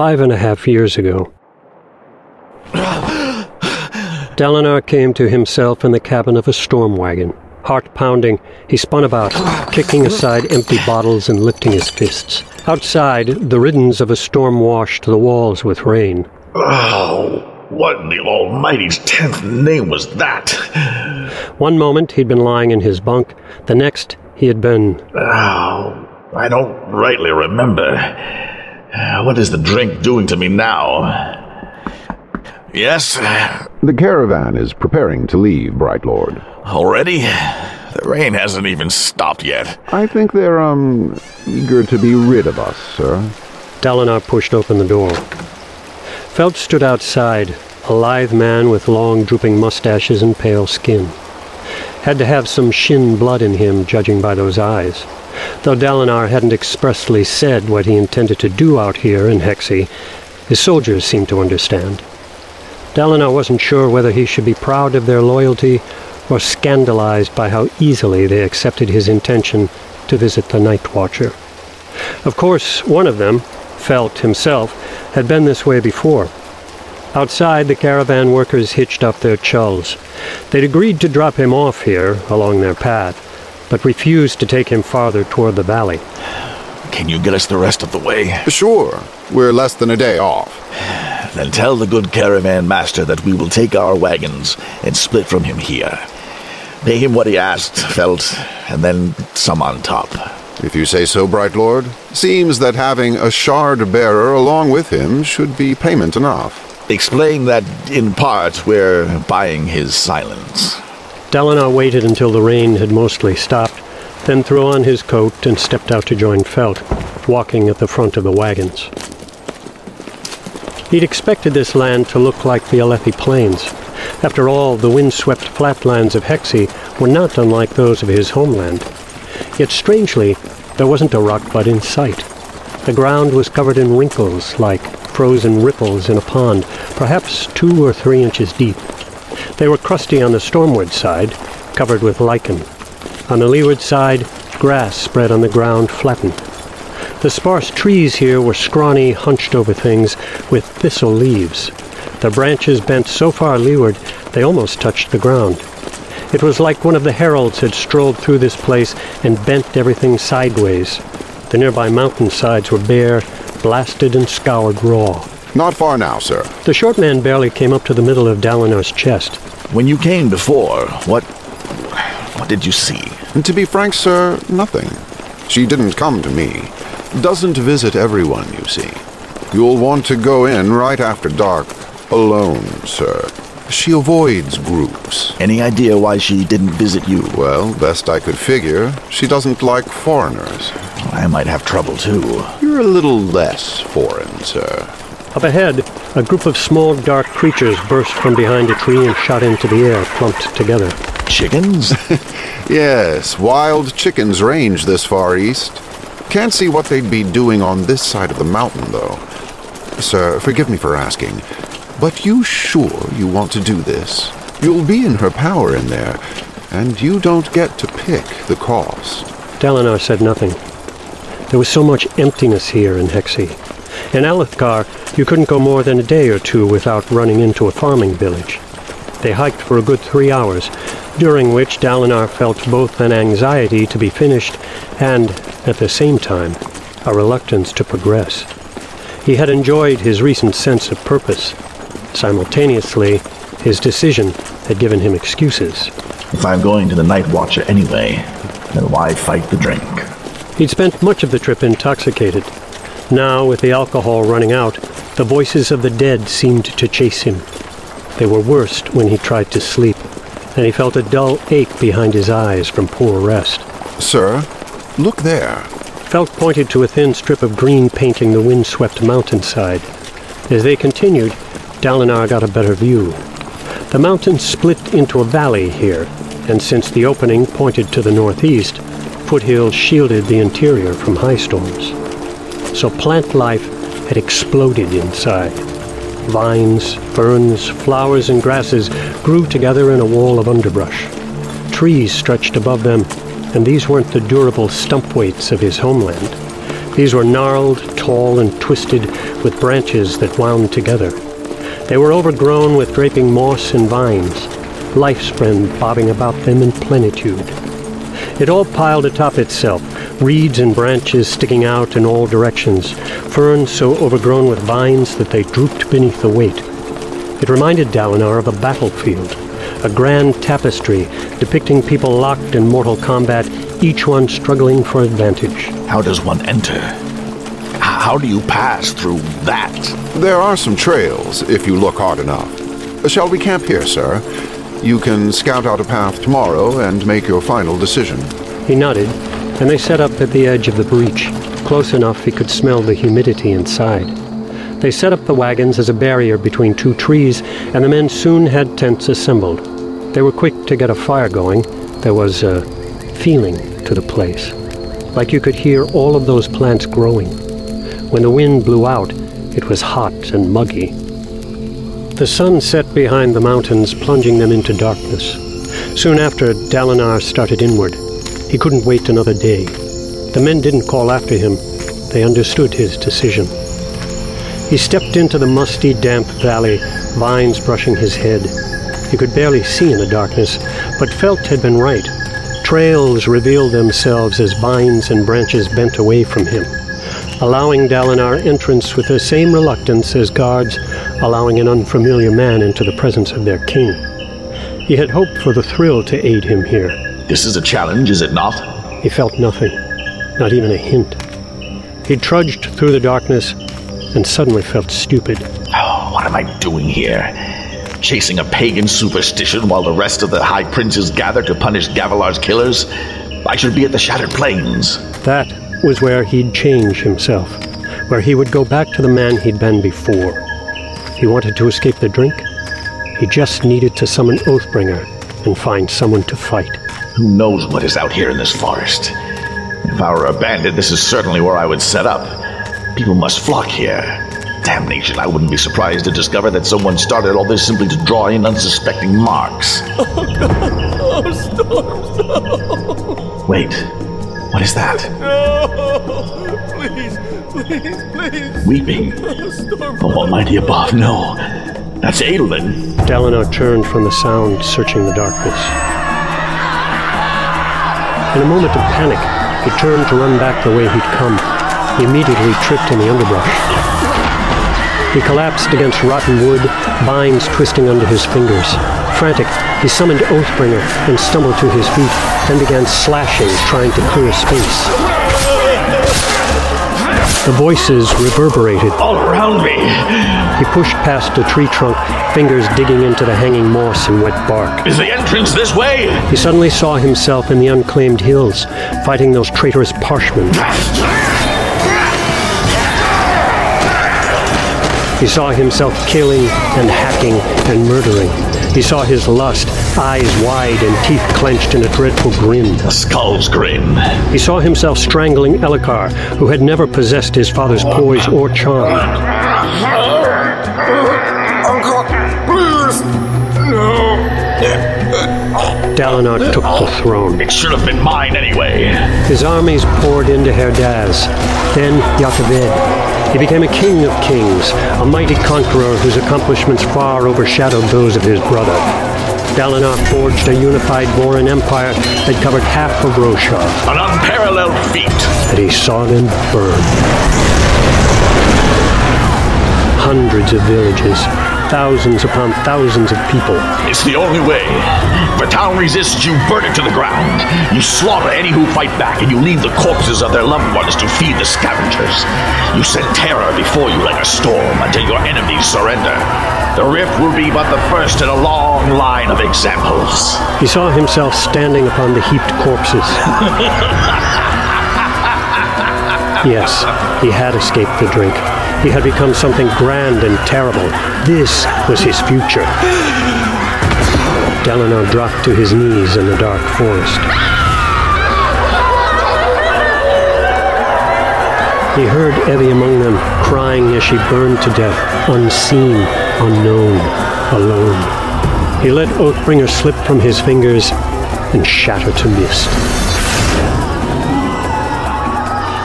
five and a half years ago. Dalinar came to himself in the cabin of a storm wagon. Heart pounding, he spun about, kicking aside empty bottles and lifting his fists. Outside, the riddens of a storm washed the walls with rain. Oh, what in the Almighty's tenth name was that? One moment he'd been lying in his bunk, the next he had been. Oh, I don't rightly remember. What is the drink doing to me now? Yes? The caravan is preparing to leave, Brightlord. Already? The rain hasn't even stopped yet. I think they're, um, eager to be rid of us, sir. Dalinar pushed open the door. Felt stood outside, a lithe man with long, drooping mustaches and pale skin. Had to have some Shin blood in him, judging by those eyes. Though Dalinar hadn't expressly said what he intended to do out here in Hexi, his soldiers seemed to understand. Dalinar wasn't sure whether he should be proud of their loyalty or scandalized by how easily they accepted his intention to visit the Nightwatcher. Of course, one of them, Felt himself, had been this way before. Outside, the caravan workers hitched up their chulls. They'd agreed to drop him off here, along their path, but refused to take him farther toward the valley. Can you get us the rest of the way? Sure. We're less than a day off. Then tell the good caravan master that we will take our wagons and split from him here. Pay him what he asked, Felt, and then some on top. If you say so, Brightlord. Seems that having a Shardbearer along with him should be payment enough. Explain that, in part, we're buying his silence. Dalinar waited until the rain had mostly stopped, then threw on his coat and stepped out to join Felt, walking at the front of the wagons. He'd expected this land to look like the Alethi Plains. After all, the wind-swept flatlands of Hexi were not unlike those of his homeland. Yet strangely, there wasn't a rockbud in sight. The ground was covered in wrinkles, like frozen ripples in a pond, perhaps two or three inches deep. They were crusty on the stormward side, covered with lichen. On the leeward side, grass spread on the ground flattened. The sparse trees here were scrawny, hunched over things with thistle leaves. Their branches bent so far leeward they almost touched the ground. It was like one of the heralds had strolled through this place and bent everything sideways. The nearby mountainsides were bare, blasted and scoured raw. Not far now, sir. The short man barely came up to the middle of Dalinar's chest. When you came before, what. what did you see? And to be frank, sir, nothing. She didn't come to me doesn't visit everyone, you see. You'll want to go in right after dark, alone, sir. She avoids groups. Any idea why she didn't visit you? Well, best I could figure, she doesn't like foreigners. I might have trouble too. You're a little less foreign, sir. Up ahead, a group of small, dark creatures burst from behind a tree and shot into the air, clumped together. Chickens? yes, wild chickens range this far east. Can't see what they'd be doing on this side of the mountain, though. Sir, forgive me for asking, but you sure you want to do this? You'll be in her power in there, and you don't get to pick the cost. Dalinar said nothing. There was so much emptiness here in Hexi. In Alethkar, you couldn't go more than a day or two without running into a farming village. They hiked for a good three hours, during which Dalinar felt both an anxiety to be finished and, at the same time, a reluctance to progress. He had enjoyed his recent sense of purpose. Simultaneously, his decision had given him excuses. If I'm going to the Nightwatcher anyway, then why fight the drink? He'd spent much of the trip intoxicated. Now, with the alcohol running out, the voices of the dead seemed to chase him. They were worst when he tried to sleep, and he felt a dull ache behind his eyes from poor rest. Sir, look there. Felt pointed to a thin strip of green painting the wind-swept mountainside. As they continued, Dalinar got a better view. The mountains split into a valley here, and since the opening pointed to the northeast, foothills shielded the interior from high storms. So plant life had exploded inside. Vines, ferns, flowers, and grasses grew together in a wall of underbrush. Trees stretched above them, and these weren't the durable stumpweights of his homeland. These were gnarled, tall, and twisted with branches that wound together. They were overgrown with draping moss and vines, lifespren bobbing about them in plenitude. It all piled atop itself, reeds and branches sticking out in all directions, ferns so overgrown with vines that they drooped beneath the weight. It reminded Dalinar of a battlefield, a grand tapestry depicting people locked in mortal combat, each one struggling for advantage. How does one enter? How do you pass through that? There are some trails if you look hard enough. Shall we camp here, sir? You can scout out a path tomorrow and make your final decision. He nodded, and they set up at the edge of the breach, close enough he could smell the humidity inside. They set up the wagons as a barrier between two trees, and the men soon had tents assembled. They were quick to get a fire going. There was a feeling to the place, like you could hear all of those plants growing. When the wind blew out, it was hot and muggy. The sun set behind the mountains, plunging them into darkness. Soon after, Dalinar started inward. He couldn't wait another day. The men didn't call after him. They understood his decision. He stepped into the musty, damp valley, vines brushing his head. He could barely see in the darkness, but Felt had been right. Trails revealed themselves as vines and branches bent away from him, allowing Dalinar entrance with the same reluctance as guards allowing an unfamiliar man into the presence of their king. He had hoped for the thrill to aid him here. This is a challenge, is it not? He felt nothing, not even a hint. He trudged through the darkness and suddenly felt stupid. Oh, what am I doing here? Chasing a pagan superstition while the rest of the highprinces gather to punish Gavilar's killers? I should be at the Shattered Plains. That was where he'd change himself, where he would go back to the man he'd been before. He wanted to escape the drink. He just needed to summon Oathbringer and find someone to fight. Who knows what is out here in this forest? If I were a bandit, this is certainly where I would set up. People must flock here. Damnation, I wouldn't be surprised to discover that someone started all this simply to draw in unsuspecting marks. Oh, God. Oh, Storm, Storm. Wait. What is that? No! Please, please, please. Weeping. Oh, Oh, Almighty above, no. That's Adolin. Dalinar turned from the sound, searching the darkness. In a moment of panic, he turned to run back the way he'd come. He immediately tripped in the underbrush. He collapsed against rotten wood, vines twisting under his fingers. Frantic, he summoned Oathbringer and stumbled to his feet, then began slashing, trying to clear space. The voices reverberated. All around me! He pushed past a tree trunk, fingers digging into the hanging moss and wet bark. Is the entrance this way? He suddenly saw himself in the unclaimed hills, fighting those traitorous parshmen. He saw himself killing and hacking and murdering. He saw his lust, eyes wide and teeth clenched in a dreadful grin. A skull's grin. He saw himself strangling Elhokar, who had never possessed his father's poise or charm. Uncle, please! No! Dalinar took the throne. It should have been mine anyway. His armies poured into Herdaz, then Jah He became a king of kings, a mighty conqueror whose accomplishments far overshadowed those of his brother. Dalinar forged a unified Vorin empire that covered half of Roshar. An unparalleled feat. And he saw them burn. Hundreds of villages, thousands upon thousands of people. It's the only way. If a town resists, you burn it to the ground. You slaughter any who fight back, and you leave the corpses of their loved ones to feed the scavengers. You send terror before you like a storm until your enemies surrender. The rift will be but the first in a long line of examples. He saw himself standing upon the heaped corpses. yes, he had escaped the drink. He had become something grand and terrible. This was his future. Dalinar dropped to his knees in the dark forest. He heard Evi among them, crying as she burned to death, unseen, unknown, alone. He let Oathbringer slip from his fingers and shatter to mist.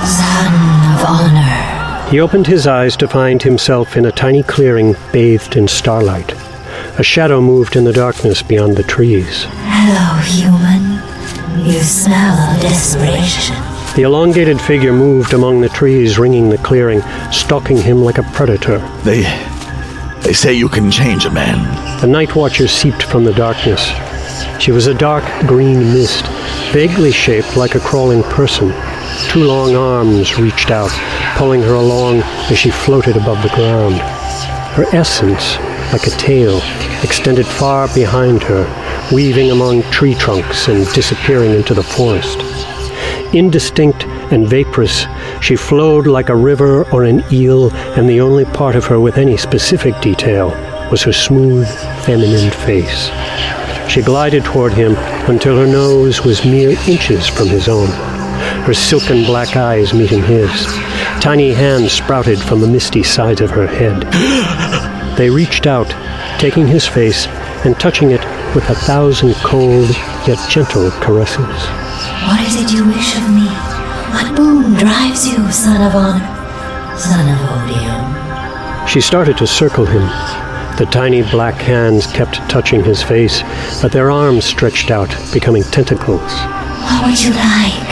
Zanna. of honor. He opened his eyes to find himself in a tiny clearing bathed in starlight. A shadow moved in the darkness beyond the trees. Hello, human. You smell of desperation. The elongated figure moved among the trees, ringing the clearing, stalking him like a predator. They. They say you can change a man. The Nightwatcher seeped from the darkness. She was a dark green mist, vaguely shaped like a crawling person. Two long arms reached out, pulling her along as she floated above the ground. Her essence, like a tail, extended far behind her, weaving among tree trunks and disappearing into the forest. Indistinct and vaporous, she flowed like a river or an eel, and the only part of her with any specific detail was her smooth, feminine face. She glided toward him until her nose was mere inches from his own, her silken black eyes meeting his. Tiny hands sprouted from the misty sides of her head. They reached out, taking his face and touching it with a thousand cold yet gentle caresses. What is it you wish of me? What boon drives you, son of honor? Son of odium. She started to circle him. The tiny black hands kept touching his face, but their arms stretched out, becoming tentacles. What would you like?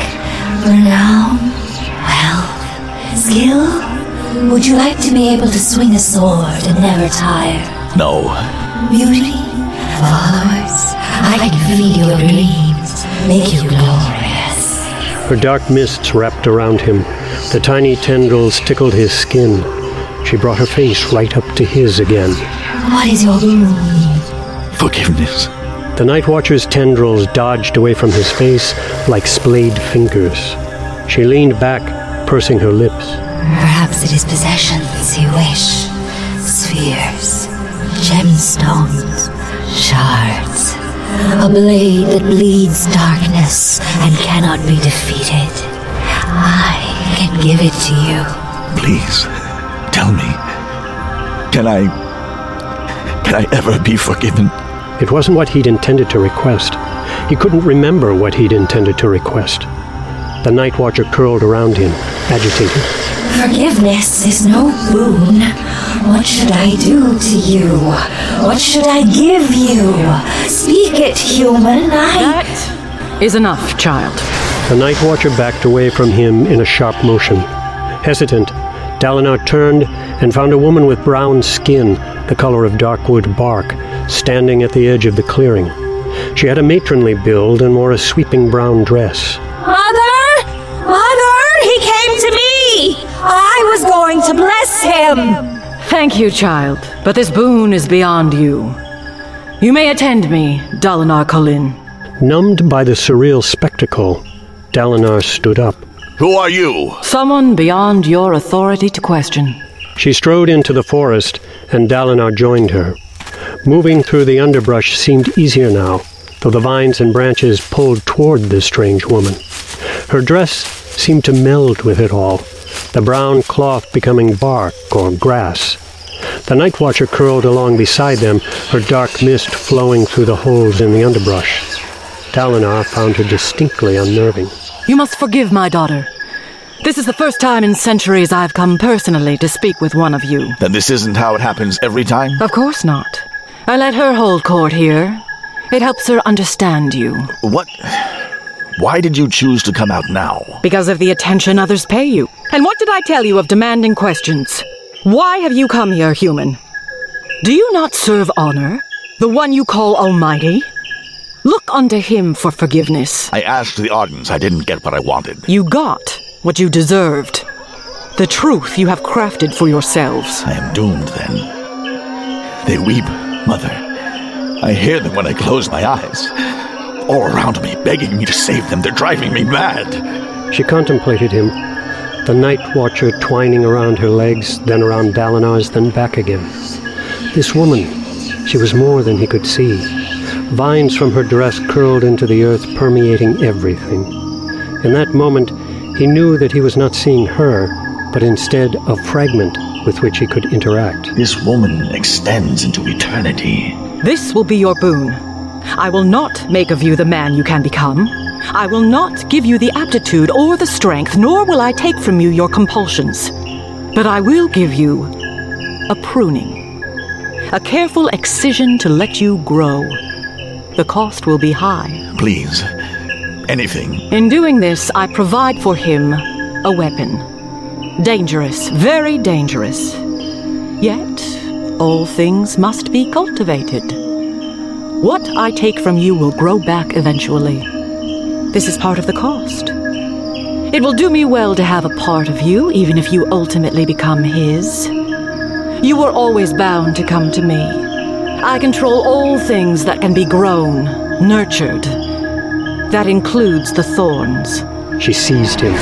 Renown? Wealth? Skill? Would you like to be able to swing a sword and never tire? No. Beauty? Followers? I can feed your dreams, make you glorious. Her dark mists wrapped around him. The tiny tendrils tickled his skin. She brought her face right up to his again. What is your boon? Forgiveness. The Nightwatcher's tendrils dodged away from his face like splayed fingers. She leaned back, pursing her lips. Perhaps it is possessions you wish. Spheres, gemstones, shards. A blade that bleeds darkness and cannot be defeated. I can give it to you. Please, tell me. Can I. Can I ever be forgiven? It wasn't what he'd intended to request. He couldn't remember what he'd intended to request. The Nightwatcher curled around him, agitated. Forgiveness is no boon. What should I do to you? What should I give you? Speak it, human. I. That is enough, child. The Nightwatcher backed away from him in a sharp motion. Hesitant, Dalinar turned and found a woman with brown skin, the color of darkwood bark, standing at the edge of the clearing. She had a matronly build and wore a sweeping brown dress. Mother! Mother! He came to me! I was going to bless him! Thank you, child, but this boon is beyond you. You may attend me, Dalinar Kholin. Numbed by the surreal spectacle, Dalinar stood up. Who are you? Someone beyond your authority to question. She strode into the forest, and Dalinar joined her. Moving through the underbrush seemed easier now, though the vines and branches pulled toward the strange woman. Her dress seemed to meld with it all, the brown cloth becoming bark or grass. The Nightwatcher curled along beside them, her dark mist flowing through the holes in the underbrush. Dalinar found her distinctly unnerving. You must forgive my daughter. This is the first time in centuries I've come personally to speak with one of you. Then this isn't how it happens every time? Of course not. I let her hold court here. It helps her understand you. What? Why did you choose to come out now? Because of the attention others pay you. And what did I tell you of demanding questions? Why have you come here, human? Do you not serve honor? The one you call Almighty? Look unto him for forgiveness. I asked the ardents. I didn't get what I wanted. You got what you deserved. The truth you have crafted for yourselves. I am doomed then. They weep, Mother. I hear them when I close my eyes. All around me, begging me to save them. They're driving me mad. She contemplated him, the Nightwatcher twining around her legs, then around Dalinar's, then back again. This woman, she was more than he could see. Vines from her dress curled into the earth, permeating everything. In that moment, he knew that he was not seeing her, but instead a fragment with which he could interact. This woman extends into eternity. This will be your boon. I will not make of you the man you can become. I will not give you the aptitude or the strength, nor will I take from you your compulsions. But I will give you a pruning, a careful excision to let you grow. The cost will be high. Please. Anything. In doing this, I provide for him a weapon. Dangerous, very dangerous. Yet, all things must be cultivated. What I take from you will grow back eventually. This is part of the cost. It will do me well to have a part of you, even if you ultimately become his. You were always bound to come to me. I control all things that can be grown, nurtured. That includes the thorns. She seized him.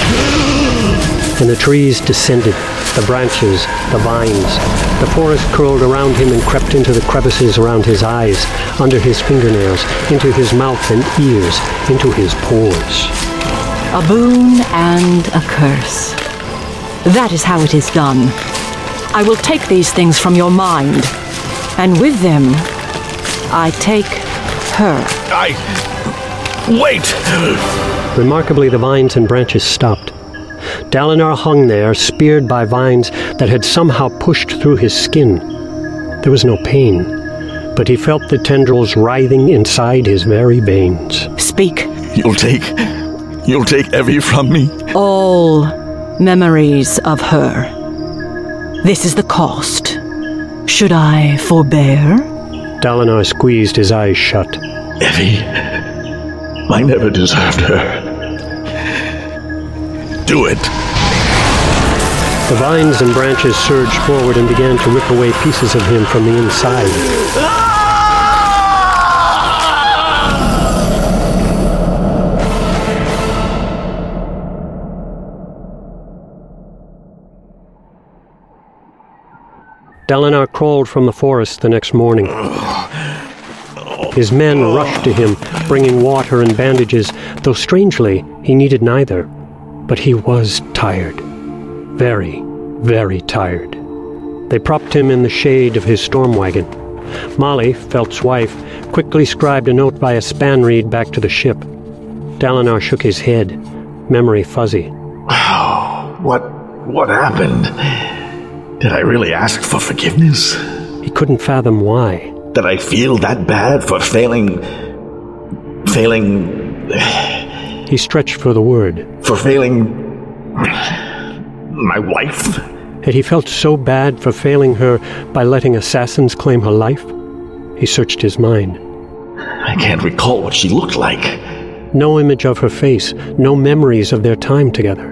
And the trees descended, the branches, the vines. The forest curled around him and crept into the crevices around his eyes, under his fingernails, into his mouth and ears, into his pores. A boon and a curse. That is how it is done. I will take these things from your mind, and with them, I take her. I. Wait! Remarkably, the vines and branches stopped. Dalinar hung there, speared by vines that had somehow pushed through his skin. There was no pain, but he felt the tendrils writhing inside his very veins. Speak. You'll take. You'll take Evi from me? All memories of her. This is the cost. Should I forbear? Dalinar squeezed his eyes shut. Evi. I never deserved her. Do it. The vines and branches surged forward and began to rip away pieces of him from the inside. Dalinar crawled from the forest the next morning. His men rushed to him, bringing water and bandages, though strangely, he needed neither. But he was tired. Very, very tired. They propped him in the shade of his storm wagon. Molly, Felt's wife, quickly scribed a note by a spanreed back to the ship. Dalinar shook his head, memory fuzzy. Oh, What. what happened? Did I really ask for forgiveness? He couldn't fathom why. Did I feel that bad for failing. failing. He stretched for the word. for failing. my wife? Had he felt so bad for failing her by letting assassins claim her life? He searched his mind. I can't recall what she looked like. No image of her face, no memories of their time together.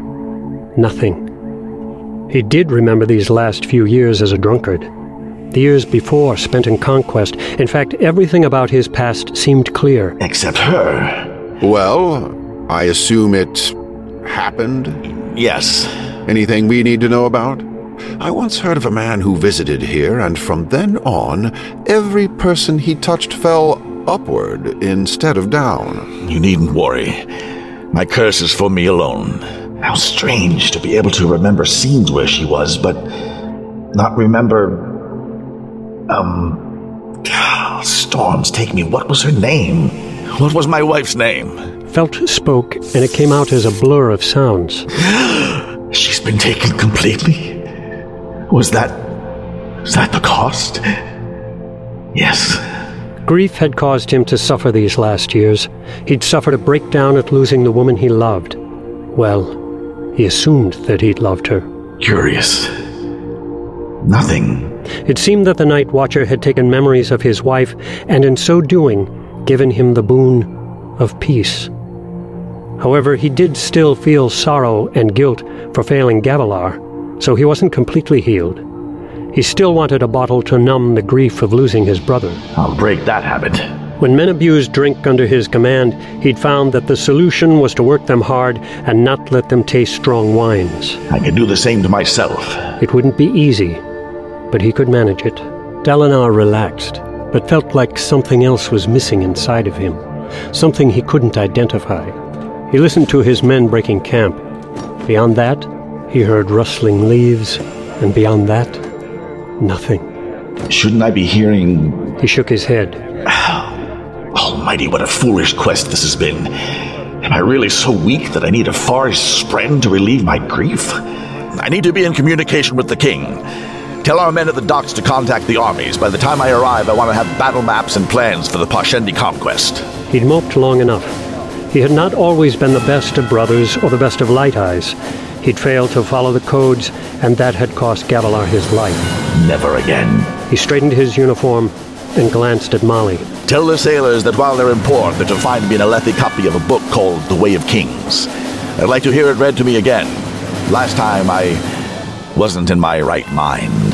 Nothing. He did remember these last few years as a drunkard. The years before spent in conquest. In fact, everything about his past seemed clear. Except her. Well, I assume it happened? Yes. Anything we need to know about? I once heard of a man who visited here, and from then on, every person he touched fell upward instead of down. You needn't worry. My curse is for me alone. How strange to be able to remember scenes where she was, but not remember. Um. Storms take me. What was her name? What was my wife's name? Felt spoke, and it came out as a blur of sounds. She's been taken completely? Was that. Was that the cost? Yes. Grief had caused him to suffer these last years. He'd suffered a breakdown at losing the woman he loved. Well, he assumed that he'd loved her. Curious. Nothing. It seemed that the Nightwatcher had taken memories of his wife, and in so doing, given him the boon of peace. However, he did still feel sorrow and guilt for failing Gavilar, so he wasn't completely healed. He still wanted a bottle to numb the grief of losing his brother. I'll break that habit. When men abused drink under his command, he'd found that the solution was to work them hard and not let them taste strong wines. I can do the same to myself. It wouldn't be easy, but he could manage it. Dalinar relaxed, but felt like something else was missing inside of him, something he couldn't identify. He listened to his men breaking camp. Beyond that, he heard rustling leaves, and beyond that, nothing. Shouldn't I be hearing. He shook his head. Almighty, what a foolish quest this has been. Am I really so weak that I need a forest friend to relieve my grief? I need to be in communication with the king. Tell our men at the docks to contact the armies. By the time I arrive, I want to have battle maps and plans for the Parshendi conquest. He'd moped long enough. He had not always been the best of brothers or the best of lighteyes. He'd failed to follow the codes, and that had cost Gavilar his life. Never again. He straightened his uniform and glanced at Molly. Tell the sailors that while they're in port, they're to find me an Alethi copy of a book called The Way of Kings. I'd like to hear it read to me again. Last time I wasn't in my right mind.